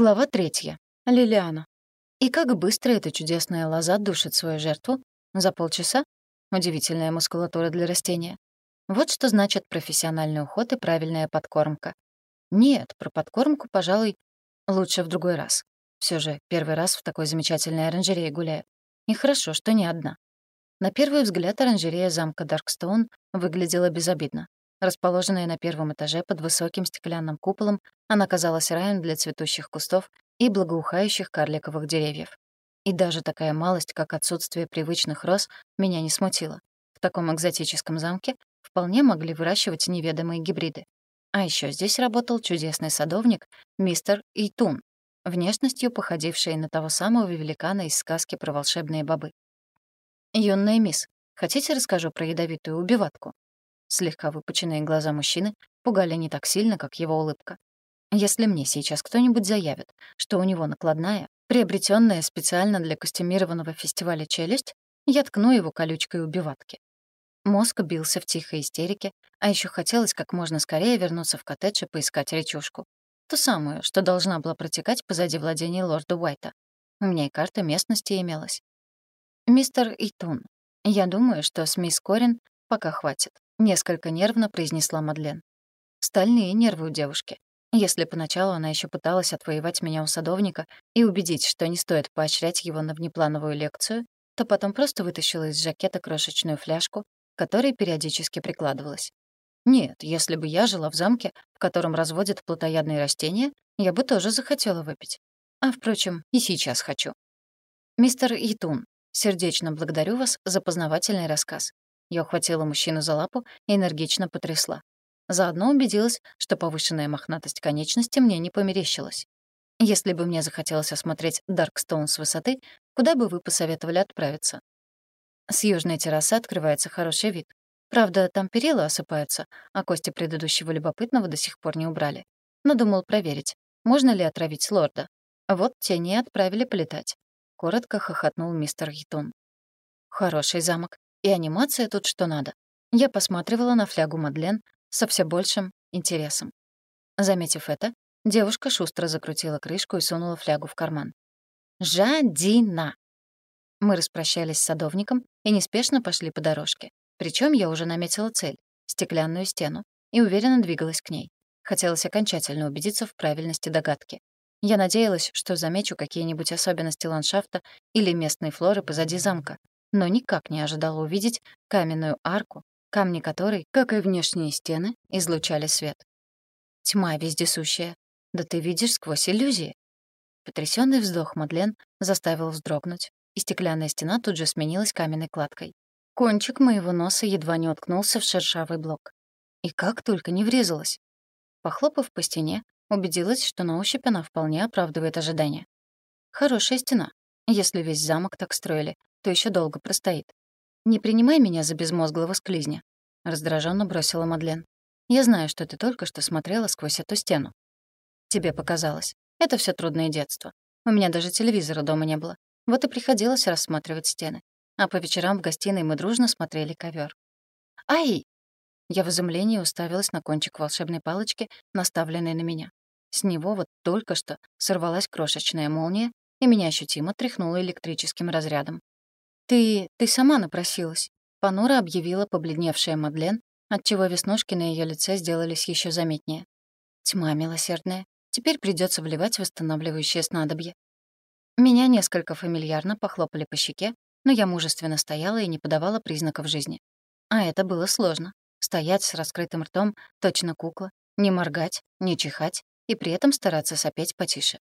Глава третья. Лилиана. И как быстро эта чудесная лоза душит свою жертву? За полчаса? Удивительная мускулатура для растения. Вот что значит профессиональный уход и правильная подкормка. Нет, про подкормку, пожалуй, лучше в другой раз. Все же первый раз в такой замечательной оранжерее гуляю. И хорошо, что не одна. На первый взгляд оранжерея замка Даркстоун выглядела безобидно. Расположенная на первом этаже под высоким стеклянным куполом, она казалась раем для цветущих кустов и благоухающих карликовых деревьев. И даже такая малость, как отсутствие привычных роз, меня не смутила. В таком экзотическом замке вполне могли выращивать неведомые гибриды. А еще здесь работал чудесный садовник мистер Эйтун, внешностью походивший на того самого великана из сказки про волшебные бобы. «Юная мисс, хотите расскажу про ядовитую убиватку?» Слегка выпученные глаза мужчины пугали не так сильно, как его улыбка. Если мне сейчас кто-нибудь заявит, что у него накладная, приобретенная специально для костюмированного фестиваля челюсть, я ткну его колючкой убиватки. Мозг бился в тихой истерике, а еще хотелось как можно скорее вернуться в коттедж и поискать речушку. Ту самую, что должна была протекать позади владений лорда Уайта. У меня и карта местности имелась. «Мистер Итун, я думаю, что с мисс Корин пока хватит. Несколько нервно произнесла Мадлен. Стальные нервы у девушки. Если поначалу она еще пыталась отвоевать меня у садовника и убедить, что не стоит поощрять его на внеплановую лекцию, то потом просто вытащила из жакета крошечную фляжку, которой периодически прикладывалась. Нет, если бы я жила в замке, в котором разводят плотоядные растения, я бы тоже захотела выпить. А, впрочем, и сейчас хочу. Мистер Итун, сердечно благодарю вас за познавательный рассказ. Я ухватила мужчину за лапу и энергично потрясла. Заодно убедилась, что повышенная мохнатость конечности мне не померещилась. Если бы мне захотелось осмотреть Даркстоун с высоты, куда бы вы посоветовали отправиться? С южной террасы открывается хороший вид. Правда, там перила осыпаются, а кости предыдущего любопытного до сих пор не убрали. Но думал проверить, можно ли отравить лорда. Вот тени отправили полетать. Коротко хохотнул мистер Хитон. Хороший замок. И анимация тут что надо. Я посматривала на флягу Мадлен со все большим интересом. Заметив это, девушка шустро закрутила крышку и сунула флягу в карман. «Жадина!» Мы распрощались с садовником и неспешно пошли по дорожке. Причем я уже наметила цель — стеклянную стену, и уверенно двигалась к ней. Хотелось окончательно убедиться в правильности догадки. Я надеялась, что замечу какие-нибудь особенности ландшафта или местной флоры позади замка, но никак не ожидала увидеть каменную арку, камни которой, как и внешние стены, излучали свет. Тьма вездесущая. Да ты видишь сквозь иллюзии. Потрясённый вздох Мадлен заставил вздрогнуть, и стеклянная стена тут же сменилась каменной кладкой. Кончик моего носа едва не уткнулся в шершавый блок. И как только не врезалась. Похлопав по стене, убедилась, что на ощупь она вполне оправдывает ожидания. Хорошая стена, если весь замок так строили, то еще долго простоит. «Не принимай меня за безмозглого склизня», — раздраженно бросила Мадлен. «Я знаю, что ты только что смотрела сквозь эту стену». «Тебе показалось. Это все трудное детство. У меня даже телевизора дома не было. Вот и приходилось рассматривать стены. А по вечерам в гостиной мы дружно смотрели ковер. «Ай!» Я в изумлении уставилась на кончик волшебной палочки, наставленной на меня. С него вот только что сорвалась крошечная молния, и меня ощутимо тряхнуло электрическим разрядом. «Ты... ты сама напросилась», — понуро объявила побледневшая Мадлен, отчего веснушки на ее лице сделались еще заметнее. «Тьма милосердная. Теперь придется вливать восстанавливающее снадобье». Меня несколько фамильярно похлопали по щеке, но я мужественно стояла и не подавала признаков жизни. А это было сложно. Стоять с раскрытым ртом, точно кукла, не моргать, не чихать и при этом стараться сопеть потише.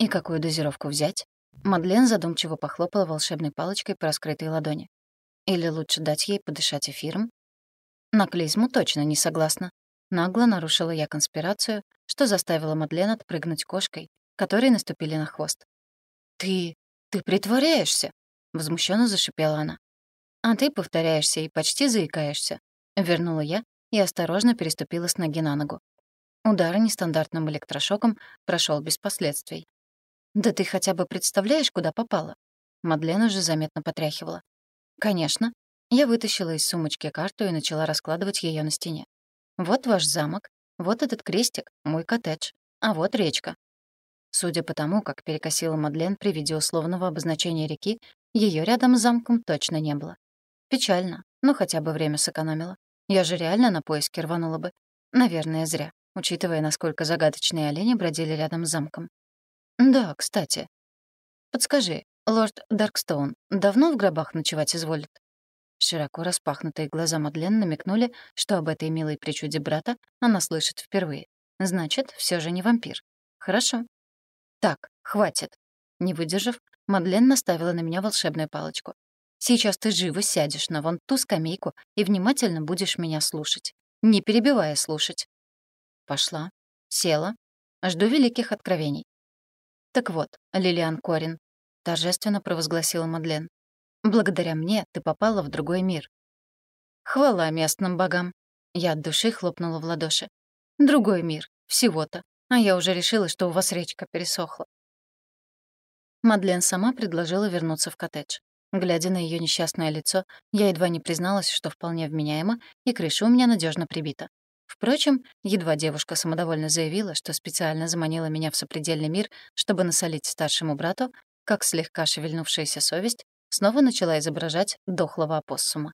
И какую дозировку взять? Мадлен задумчиво похлопала волшебной палочкой по раскрытой ладони. Или лучше дать ей подышать эфиром? На клизму точно не согласна. Нагло нарушила я конспирацию, что заставило Мадлен отпрыгнуть кошкой, которой наступили на хвост. «Ты... ты притворяешься!» — возмущенно зашипела она. «А ты повторяешься и почти заикаешься», — вернула я и осторожно переступила с ноги на ногу. Удар нестандартным электрошоком прошел без последствий. «Да ты хотя бы представляешь, куда попала?» Мадлен уже заметно потряхивала. «Конечно». Я вытащила из сумочки карту и начала раскладывать ее на стене. «Вот ваш замок, вот этот крестик, мой коттедж, а вот речка». Судя по тому, как перекосила Мадлен при виде условного обозначения реки, ее рядом с замком точно не было. Печально, но хотя бы время сэкономила. Я же реально на поиски рванула бы. Наверное, зря, учитывая, насколько загадочные олени бродили рядом с замком. Да, кстати. Подскажи, лорд Даркстоун давно в гробах ночевать изволит? Широко распахнутые глаза Мадлен намекнули, что об этой милой причуде брата она слышит впервые. Значит, все же не вампир. Хорошо. Так, хватит. Не выдержав, Мадлен наставила на меня волшебную палочку. Сейчас ты живо сядешь на вон ту скамейку и внимательно будешь меня слушать. Не перебивая слушать. Пошла. Села. Жду великих откровений. Так вот, Лилиан Корин, торжественно провозгласила Мадлен. Благодаря мне ты попала в другой мир. Хвала местным богам. Я от души хлопнула в ладоши. Другой мир. Всего-то. А я уже решила, что у вас речка пересохла. Мадлен сама предложила вернуться в коттедж. Глядя на ее несчастное лицо, я едва не призналась, что вполне вменяемо, и крыша у меня надежно прибита. Впрочем, едва девушка самодовольно заявила, что специально заманила меня в сопредельный мир, чтобы насолить старшему брату, как слегка шевельнувшаяся совесть снова начала изображать дохлого опоссума.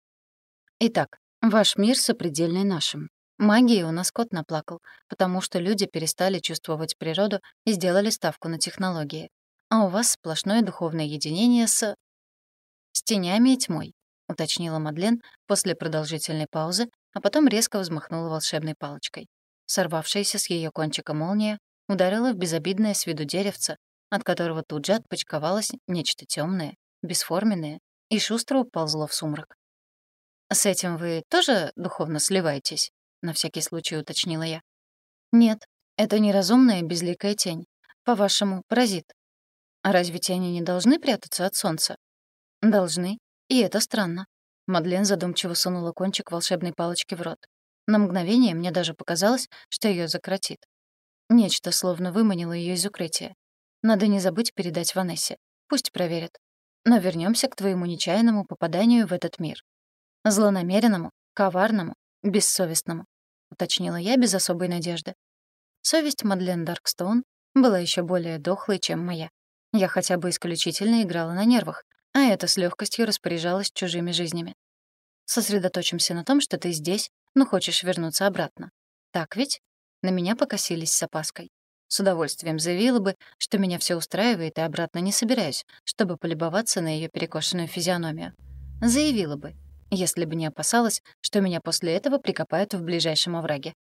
Итак, ваш мир сопредельный нашим. Магии у нас кот наплакал, потому что люди перестали чувствовать природу и сделали ставку на технологии. А у вас сплошное духовное единение с... «С тенями и тьмой», — уточнила Мадлен после продолжительной паузы, а потом резко взмахнула волшебной палочкой. Сорвавшаяся с ее кончика молния ударила в безобидное с виду деревце, от которого тут же отпочковалось нечто темное, бесформенное, и шустро уползло в сумрак. «С этим вы тоже духовно сливаетесь?» — на всякий случай уточнила я. «Нет, это неразумная безликая тень. По-вашему, паразит. А разве тени не должны прятаться от солнца? «Должны. И это странно». Мадлен задумчиво сунула кончик волшебной палочки в рот. На мгновение мне даже показалось, что ее закоротит. Нечто словно выманило ее из укрытия. Надо не забыть передать Ванессе. Пусть проверят. Но вернемся к твоему нечаянному попаданию в этот мир. Злонамеренному, коварному, бессовестному, уточнила я без особой надежды. Совесть Мадлен Даркстоун была еще более дохлой, чем моя. Я хотя бы исключительно играла на нервах, а это с легкостью распоряжалась чужими жизнями. Сосредоточимся на том, что ты здесь, но хочешь вернуться обратно. Так ведь? На меня покосились с опаской. С удовольствием заявила бы, что меня все устраивает и обратно не собираюсь, чтобы полюбоваться на ее перекошенную физиономию. Заявила бы, если бы не опасалась, что меня после этого прикопают в ближайшем овраге.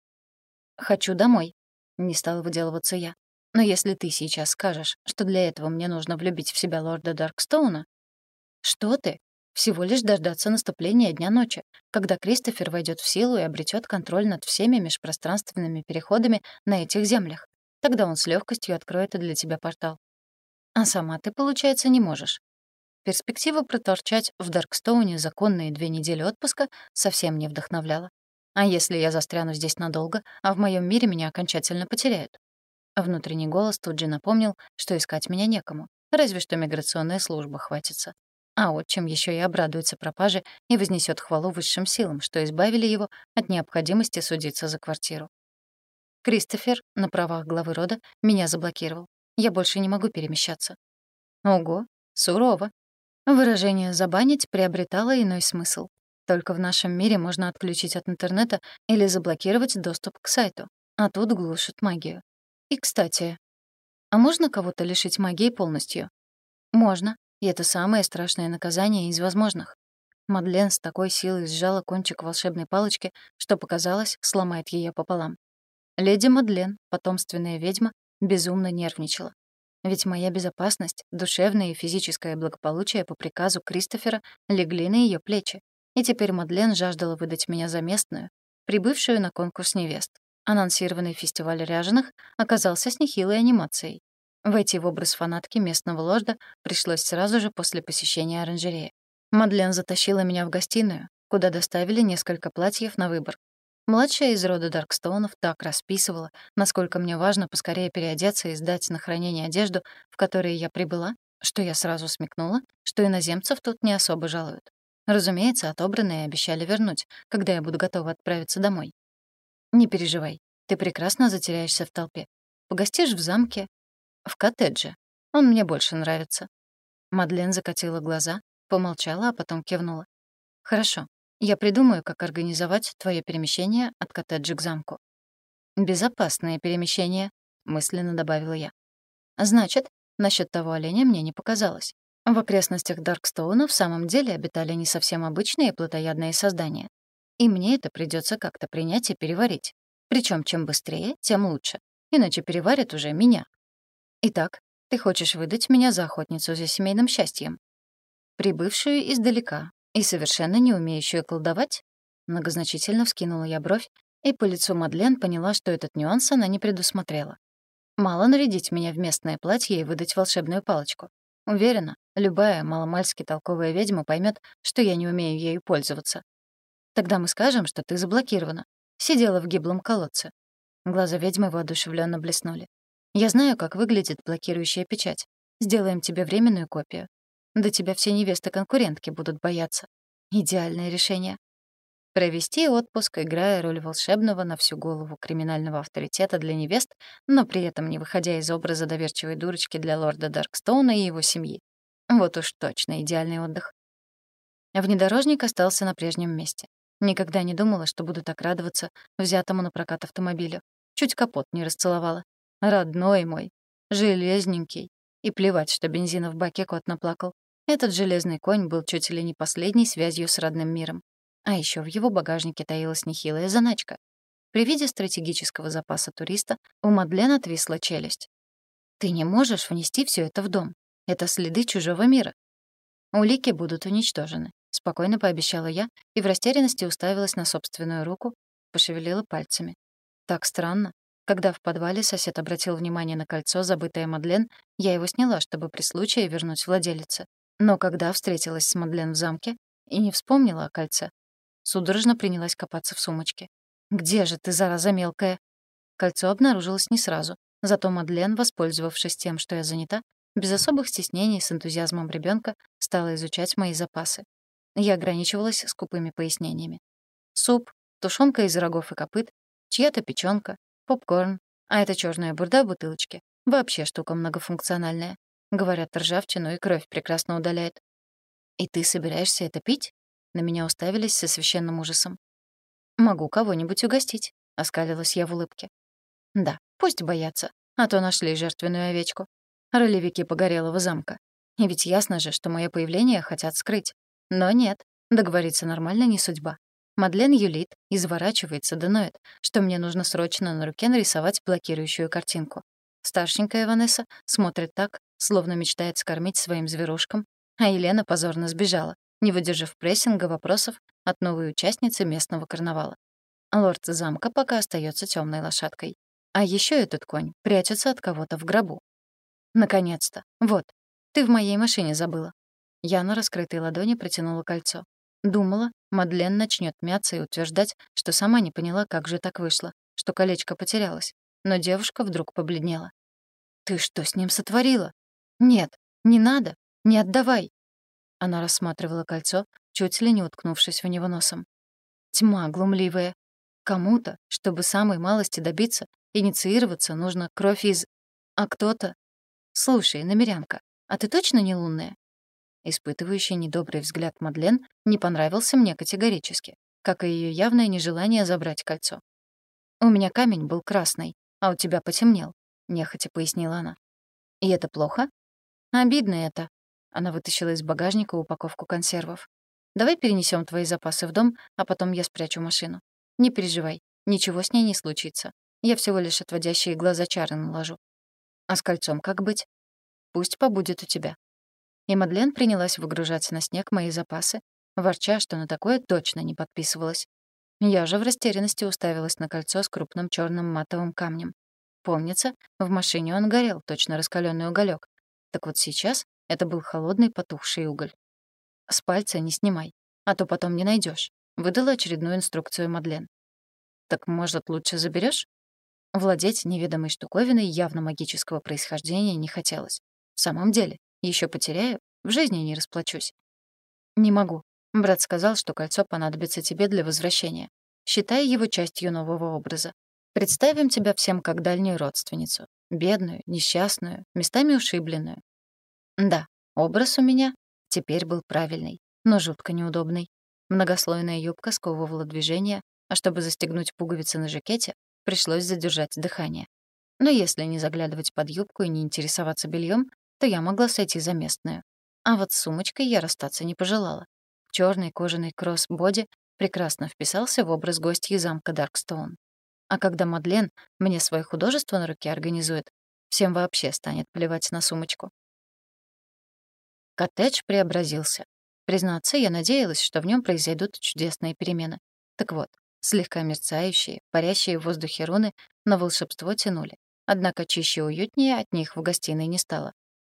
«Хочу домой», — не стала выделываться я. «Но если ты сейчас скажешь, что для этого мне нужно влюбить в себя лорда Даркстоуна, что ты? Всего лишь дождаться наступления дня ночи, когда Кристофер войдет в силу и обретет контроль над всеми межпространственными переходами на этих землях. Тогда он с легкостью откроет и для тебя портал. А сама ты, получается, не можешь. Перспектива проторчать в Даркстоуне законные две недели отпуска совсем не вдохновляла. А если я застряну здесь надолго, а в моем мире меня окончательно потеряют? Внутренний голос тут же напомнил, что искать меня некому, разве что миграционная служба хватится. А отчим еще и обрадуется пропаже и вознесет хвалу высшим силам, что избавили его от необходимости судиться за квартиру. Кристофер на правах главы рода меня заблокировал. Я больше не могу перемещаться. Ого, сурово. Выражение «забанить» приобретало иной смысл. Только в нашем мире можно отключить от интернета или заблокировать доступ к сайту, а тут глушат магию. И, кстати, а можно кого-то лишить магии полностью? Можно, и это самое страшное наказание из возможных. Мадлен с такой силой сжала кончик волшебной палочки, что показалось, сломает ее пополам. Леди Мадлен, потомственная ведьма, безумно нервничала. Ведь моя безопасность, душевное и физическое благополучие по приказу Кристофера легли на ее плечи. И теперь Мадлен жаждала выдать меня за местную, прибывшую на конкурс невест. Анонсированный фестиваль ряженых оказался с нехилой анимацией. Войти в образ фанатки местного лорда пришлось сразу же после посещения оранжереи. Мадлен затащила меня в гостиную, куда доставили несколько платьев на выбор. Младшая из рода Даркстоунов так расписывала, насколько мне важно поскорее переодеться и сдать на хранение одежду, в которой я прибыла, что я сразу смекнула, что иноземцев тут не особо жалуют. Разумеется, отобранные обещали вернуть, когда я буду готова отправиться домой. Не переживай, ты прекрасно затеряешься в толпе. Погостишь в замке, В коттедже. Он мне больше нравится». Мадлен закатила глаза, помолчала, а потом кивнула. «Хорошо. Я придумаю, как организовать твое перемещение от коттеджа к замку». «Безопасное перемещение», — мысленно добавила я. «Значит, насчет того оленя мне не показалось. В окрестностях Даркстоуна в самом деле обитали не совсем обычные плотоядные создания. И мне это придется как-то принять и переварить. Причем чем быстрее, тем лучше. Иначе переварят уже меня. Итак, ты хочешь выдать меня за охотницу за семейным счастьем? Прибывшую издалека и совершенно не умеющую колдовать? Многозначительно вскинула я бровь, и по лицу Мадлен поняла, что этот нюанс она не предусмотрела. Мало нарядить меня в местное платье и выдать волшебную палочку. Уверена, любая маломальски толковая ведьма поймет, что я не умею ею пользоваться. Тогда мы скажем, что ты заблокирована. Сидела в гиблом колодце. Глаза ведьмы воодушевленно блеснули. Я знаю, как выглядит блокирующая печать. Сделаем тебе временную копию. Да тебя все невесты-конкурентки будут бояться. Идеальное решение. Провести отпуск, играя роль волшебного на всю голову криминального авторитета для невест, но при этом не выходя из образа доверчивой дурочки для лорда Даркстоуна и его семьи. Вот уж точно идеальный отдых. Внедорожник остался на прежнем месте. Никогда не думала, что буду так радоваться взятому на прокат автомобилю. Чуть капот не расцеловала. Родной мой, железненький. И плевать, что бензина в баке кот наплакал. Этот железный конь был чуть ли не последней связью с родным миром. А еще в его багажнике таилась нехилая заначка. При виде стратегического запаса туриста у Мадлен отвисла челюсть. «Ты не можешь внести все это в дом. Это следы чужого мира. Улики будут уничтожены», — спокойно пообещала я и в растерянности уставилась на собственную руку, пошевелила пальцами. Так странно. Когда в подвале сосед обратил внимание на кольцо, забытое Мадлен, я его сняла, чтобы при случае вернуть владелице. Но когда встретилась с Мадлен в замке и не вспомнила о кольце, Судорожно принялась копаться в сумочке. «Где же ты, зараза мелкая?» Кольцо обнаружилось не сразу. Зато Мадлен, воспользовавшись тем, что я занята, без особых стеснений с энтузиазмом ребенка стала изучать мои запасы. Я ограничивалась скупыми пояснениями. Суп, тушенка из рогов и копыт, чья-то печёнка, попкорн, а это черная бурда в бутылочке. Вообще штука многофункциональная. Говорят, ржавчину и кровь прекрасно удаляет. «И ты собираешься это пить?» На меня уставились со священным ужасом. «Могу кого-нибудь угостить», — оскалилась я в улыбке. «Да, пусть боятся, а то нашли жертвенную овечку. Ролевики Погорелого замка. И ведь ясно же, что мое появление хотят скрыть. Но нет, договориться нормально не судьба. Мадлен юлит, изворачивается да ноет, что мне нужно срочно на руке нарисовать блокирующую картинку. Старшенькая Ванесса смотрит так, словно мечтает скормить своим зверушкам, а Елена позорно сбежала не выдержав прессинга вопросов от новой участницы местного карнавала. Лорд замка пока остается темной лошадкой. А еще этот конь прячется от кого-то в гробу. Наконец-то. Вот. Ты в моей машине забыла. Я на раскрытой ладони протянула кольцо. Думала, Мадлен начнет мяться и утверждать, что сама не поняла, как же так вышло, что колечко потерялось. Но девушка вдруг побледнела. «Ты что с ним сотворила?» «Нет, не надо, не отдавай!» Она рассматривала кольцо, чуть ли не уткнувшись в него носом. Тьма глумливая. Кому-то, чтобы самой малости добиться, инициироваться, нужно кровь из... А кто-то... Слушай, намерянка, а ты точно не лунная? Испытывающий недобрый взгляд Мадлен не понравился мне категорически, как и ее явное нежелание забрать кольцо. «У меня камень был красный, а у тебя потемнел», — нехотя пояснила она. «И это плохо?» «Обидно это», она вытащила из багажника упаковку консервов. «Давай перенесем твои запасы в дом, а потом я спрячу машину. Не переживай, ничего с ней не случится. Я всего лишь отводящие глаза чары наложу. А с кольцом как быть? Пусть побудет у тебя». И Мадлен принялась выгружать на снег мои запасы, ворча, что на такое точно не подписывалась. Я же в растерянности уставилась на кольцо с крупным черным матовым камнем. Помнится, в машине он горел, точно раскаленный уголек. Так вот сейчас это был холодный потухший уголь. «С пальца не снимай, а то потом не найдешь. выдала очередную инструкцию Мадлен. «Так, может, лучше заберешь? Владеть неведомой штуковиной явно магического происхождения не хотелось. В самом деле, еще потеряю, в жизни не расплачусь. «Не могу. Брат сказал, что кольцо понадобится тебе для возвращения. Считай его частью нового образа. Представим тебя всем как дальнюю родственницу. Бедную, несчастную, местами ушибленную. Да, образ у меня теперь был правильный, но жутко неудобный. Многослойная юбка сковывала движение, а чтобы застегнуть пуговицы на жакете, пришлось задержать дыхание. Но если не заглядывать под юбку и не интересоваться бельем, то я могла сойти за местную. А вот с сумочкой я расстаться не пожелала. Черный кожаный кросс-боди прекрасно вписался в образ гостьи замка Даркстоун. А когда Мадлен мне свое художество на руке организует, всем вообще станет плевать на сумочку. Коттедж преобразился. Признаться, я надеялась, что в нем произойдут чудесные перемены. Так вот, слегка мерцающие, парящие в воздухе руны на волшебство тянули. Однако чище и уютнее от них в гостиной не стало.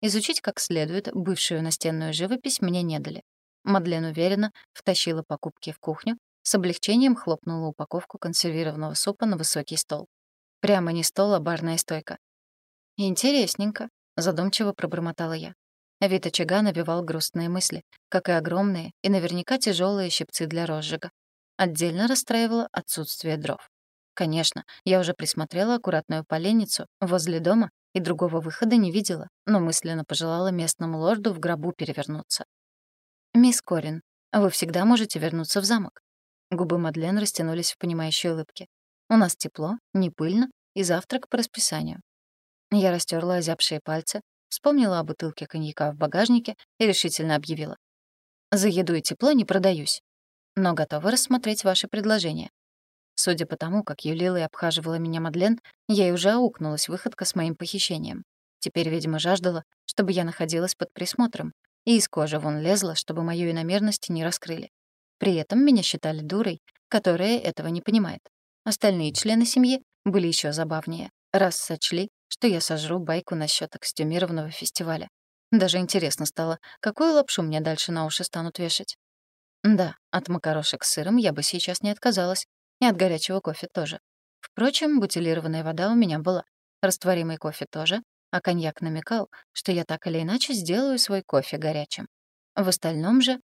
Изучить как следует бывшую настенную живопись мне не дали. Мадлен уверенно втащила покупки в кухню, с облегчением хлопнула упаковку консервированного супа на высокий стол. Прямо не стол, а барная стойка. «Интересненько», — задумчиво пробормотала я. Вид очага навевал грустные мысли, как и огромные и наверняка тяжелые щипцы для розжига. Отдельно расстраивало отсутствие дров. Конечно, я уже присмотрела аккуратную поленницу возле дома и другого выхода не видела, но мысленно пожелала местному лорду в гробу перевернуться. «Мисс Корин, вы всегда можете вернуться в замок». Губы Мадлен растянулись в понимающей улыбке. «У нас тепло, не пыльно и завтрак по расписанию». Я растерла озябшие пальцы, вспомнила о бутылке коньяка в багажнике и решительно объявила. «За еду и тепло не продаюсь, но готова рассмотреть ваши предложения. Судя по тому, как юлила и обхаживала меня Мадлен, ей уже аукнулась выходка с моим похищением. Теперь, видимо, жаждала, чтобы я находилась под присмотром, и из кожи вон лезла, чтобы мою иномерность не раскрыли. При этом меня считали дурой, которая этого не понимает. Остальные члены семьи были еще забавнее, раз сочли, что я сожру байку насчет костюмированного фестиваля. Даже интересно стало, какую лапшу мне дальше на уши станут вешать. Да, от макарошек с сыром я бы сейчас не отказалась, и от горячего кофе тоже. Впрочем, бутилированная вода у меня была. Растворимый кофе тоже, а коньяк намекал, что я так или иначе сделаю свой кофе горячим. В остальном же...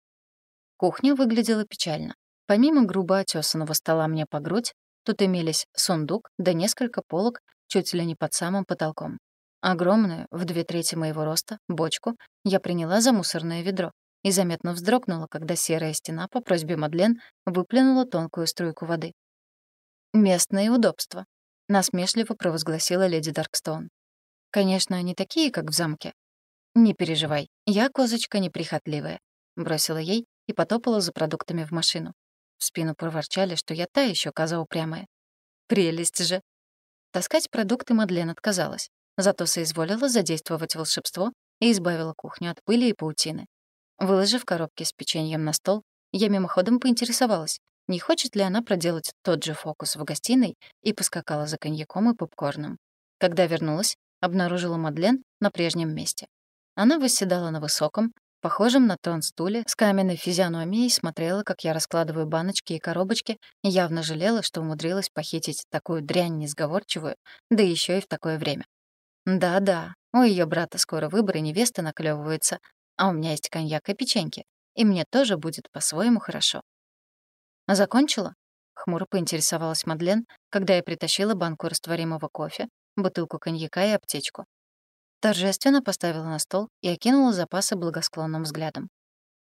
Кухня выглядела печально. Помимо грубо отёсанного стола мне по грудь, тут имелись сундук да несколько полок чуть ли не под самым потолком. Огромную, в две трети моего роста, бочку я приняла за мусорное ведро, и заметно вздрогнула, когда серая стена по просьбе Мадлен выплюнула тонкую струйку воды. «Местные удобства», — насмешливо провозгласила леди Даркстоун. «Конечно, они такие, как в замке». «Не переживай, я козочка неприхотливая», — бросила ей и потопала за продуктами в машину. В спину проворчали, что я та еще коза упрямая. Прелесть же. Таскать продукты Мадлен отказалась, зато соизволила задействовать волшебство и избавила кухню от пыли и паутины. Выложив коробки с печеньем на стол, я мимоходом поинтересовалась, не хочет ли она проделать тот же фокус в гостиной и поскакала за коньяком и попкорном. Когда вернулась, обнаружила Мадлен на прежнем месте. Она восседала на высоком, похожем на трон стуле, с каменной физиономией смотрела, как я раскладываю баночки и коробочки, и явно жалела, что умудрилась похитить такую дрянь несговорчивую, да еще и в такое время. Да-да, у ее брата скоро выборы невесты наклевываются, а у меня есть коньяк и печеньки, и мне тоже будет по-своему хорошо. А закончила? Хмуро поинтересовалась Мадлен, когда я притащила банку растворимого кофе, бутылку коньяка и аптечку. Торжественно поставила на стол и окинула запасы благосклонным взглядом.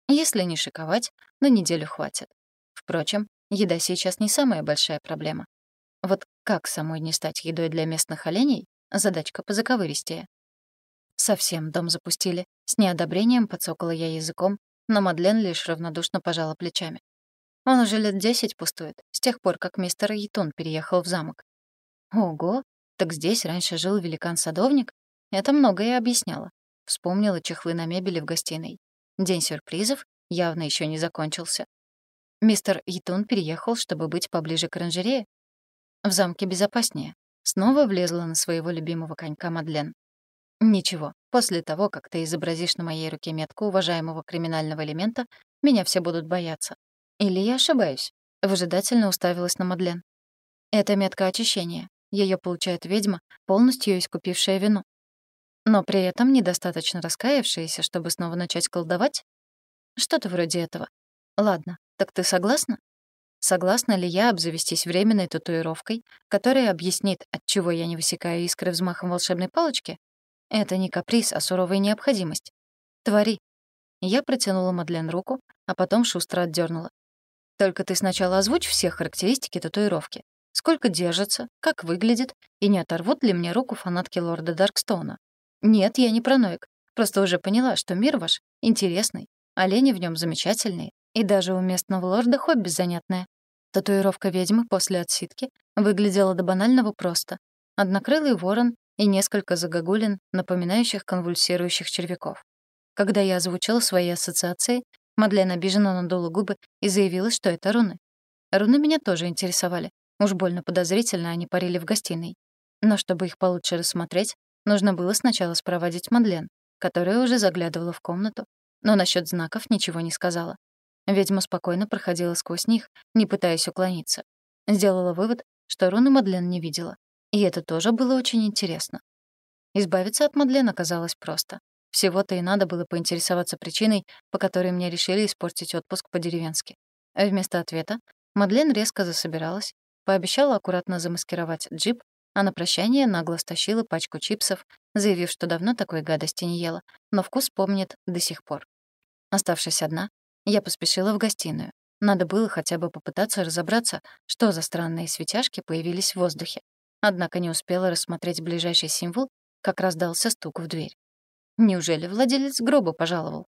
Если не шиковать, на неделю хватит. Впрочем, еда сейчас не самая большая проблема. Вот как самой не стать едой для местных оленей — задачка позаковыристее. Совсем дом запустили. С неодобрением подсокала я языком, но Мадлен лишь равнодушно пожала плечами. Он уже лет десять пустует, с тех пор, как мистер Ятун переехал в замок. Ого, так здесь раньше жил великан-садовник? Это многое объясняло. Вспомнила чехлы на мебели в гостиной. День сюрпризов явно еще не закончился. Мистер Ятун переехал, чтобы быть поближе к оранжерее. В замке безопаснее. Снова влезла на своего любимого конька Мадлен. Ничего, после того, как ты изобразишь на моей руке метку уважаемого криминального элемента, меня все будут бояться. Или я ошибаюсь? Выжидательно уставилась на Мадлен. Это метка очищения. Ее получает ведьма, полностью искупившая вину. Но при этом недостаточно раскаявшаяся, чтобы снова начать колдовать? Что-то вроде этого. Ладно, так ты согласна? согласна ли я обзавестись временной татуировкой, которая объяснит, отчего я не высекаю искры взмахом волшебной палочки? Это не каприз, а суровая необходимость. Твори. Я протянула Мадлен руку, а потом шустро отдернула. Только ты сначала озвучь все характеристики татуировки. Сколько держится, как выглядит, и не оторвут ли мне руку фанатки лорда Даркстоуна. Нет, я не параноик. Просто уже поняла, что мир ваш интересный, олени в нем замечательные, и даже у местного лорда хобби занятное. Татуировка ведьмы после отсидки выглядела до банального просто. Однокрылый ворон и несколько загогулин, напоминающих конвульсирующих червяков. Когда я озвучила свои ассоциации, Мадлен обиженно надула губы и заявила, что это руны. Руны меня тоже интересовали. Уж больно подозрительно они парили в гостиной. Но чтобы их получше рассмотреть, нужно было сначала спроводить Мадлен, которая уже заглядывала в комнату, но насчет знаков ничего не сказала. Ведьма спокойно проходила сквозь них, не пытаясь уклониться. Сделала вывод, что руны Мадлен не видела. И это тоже было очень интересно. Избавиться от Мадлен оказалось просто. Всего-то и надо было поинтересоваться причиной, по которой мне решили испортить отпуск по-деревенски. А вместо ответа Мадлен резко засобиралась, пообещала аккуратно замаскировать джип, а на прощание нагло стащила пачку чипсов, заявив, что давно такой гадости не ела, но вкус помнит до сих пор. Оставшись одна, я поспешила в гостиную. Надо было хотя бы попытаться разобраться, что за странные светяшки появились в воздухе. Однако не успела рассмотреть ближайший символ, как раздался стук в дверь. Неужели владелец гроба пожаловал?